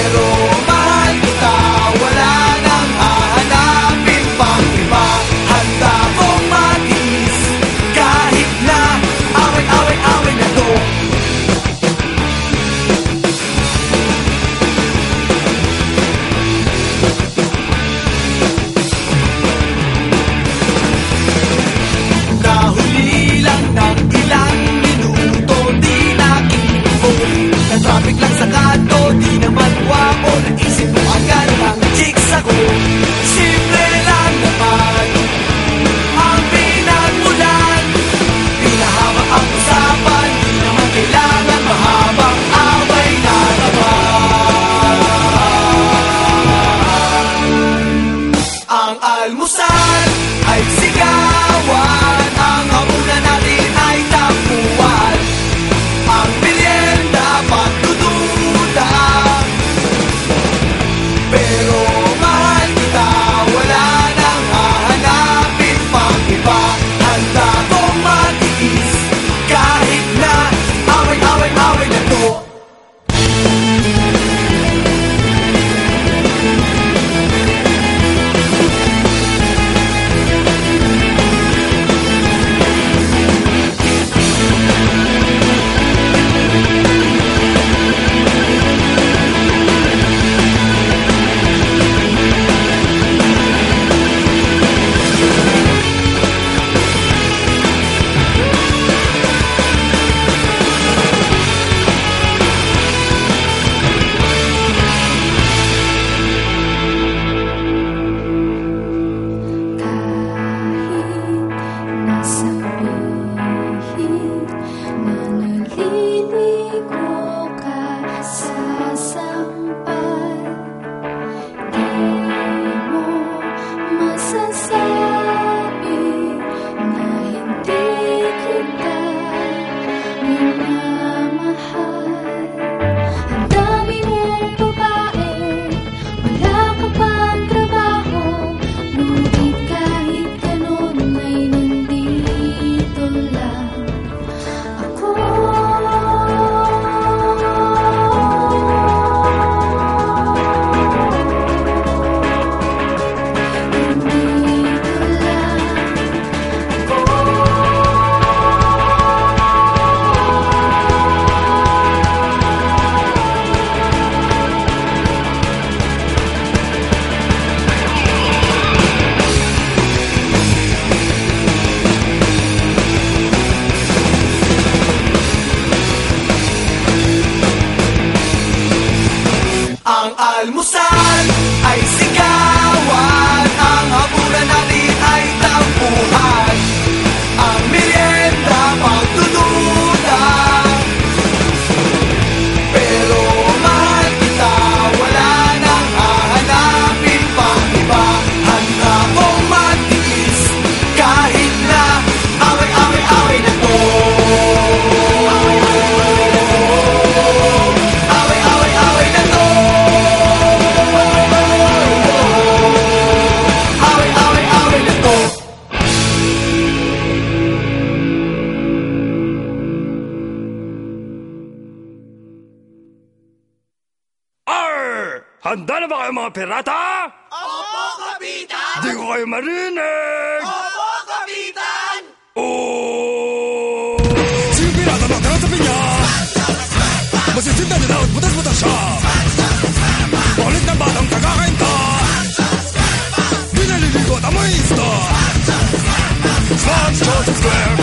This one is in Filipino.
miedo. Handa na ba kayo mga pirata? Opo, Kapitan! Di ko kayo marinig! Opo, Kapitan! Oh! Sino pirata na tara sa pinya? Masisimta niya daw at butas-butas siya! Paulit ng batang tagakainta! Di naliligo at amoy ista! Smash, Joseph Square!